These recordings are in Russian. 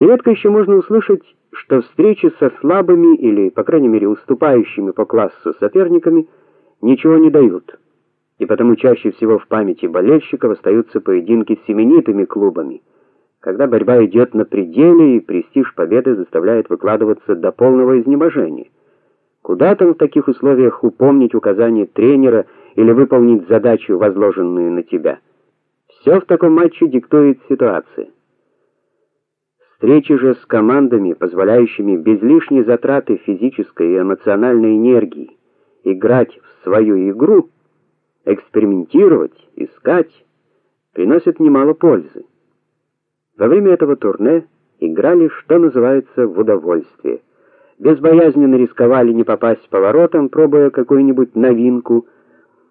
Редко еще можно услышать, что встречи со слабыми или, по крайней мере, уступающими по классу соперниками ничего не дают. И потому чаще всего в памяти болельщиков остаются поединки с именитыми клубами, когда борьба идет на пределе и престиж победы заставляет выкладываться до полного изнеможения. Куда там в таких условиях упомнить указания тренера или выполнить задачу, возложенную на тебя? Все в таком матче диктует ситуация. Встречи же с командами, позволяющими без лишней затраты физической и эмоциональной энергии играть в свою игру, экспериментировать, искать, приносят немало пользы. Во время этого турне играли, что называется, в удовольствие. Безбоязненно рисковали не попасть по воротам, пробуя какую-нибудь новинку,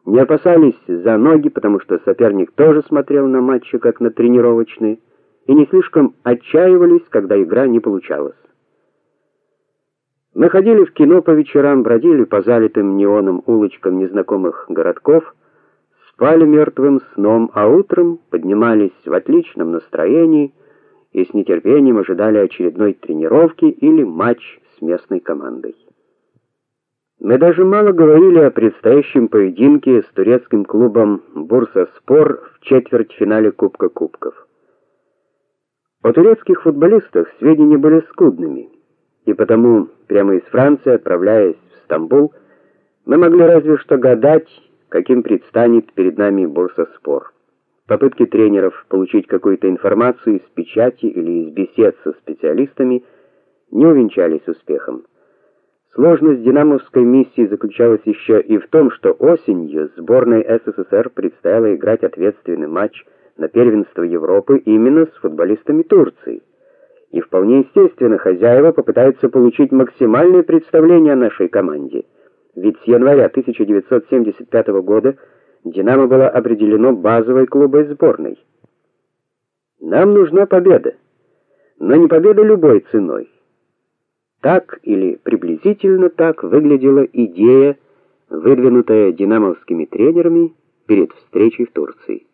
не опасались за ноги, потому что соперник тоже смотрел на матчи как на тренировочные и не слишком отчаивались, когда игра не получалась. Мы ходили в кино по вечерам, бродили по залитым неоном улочкам незнакомых городков, спали мертвым сном, а утром поднимались в отличном настроении и с нетерпением ожидали очередной тренировки или матч с местной командой. Мы даже мало говорили о предстоящем поединке с турецким клубом Бурсаспор в четвертьфинале Кубка кубков. О турецких футболистах сведения были скудными, и потому прямо из Франции, отправляясь в Стамбул, мы могли разве что гадать, каким предстанет перед нами Бурсаспор. Попытки тренеров получить какую-то информацию из печати или из бесед со специалистами не увенчались успехом. Сложность динамовской миссии заключалась еще и в том, что осенью сборной СССР предстояло играть ответственный матч на первенство Европы именно с футболистами Турции. И вполне естественно, хозяева попытаются получить максимальное представление о нашей команде. Ведь с января 1975 года Динамо было определено базовой клубной сборной. Нам нужна победа, но не победа любой ценой. Так или приблизительно так выглядела идея, выдвинутая динамовскими тренерами перед встречей в Турции.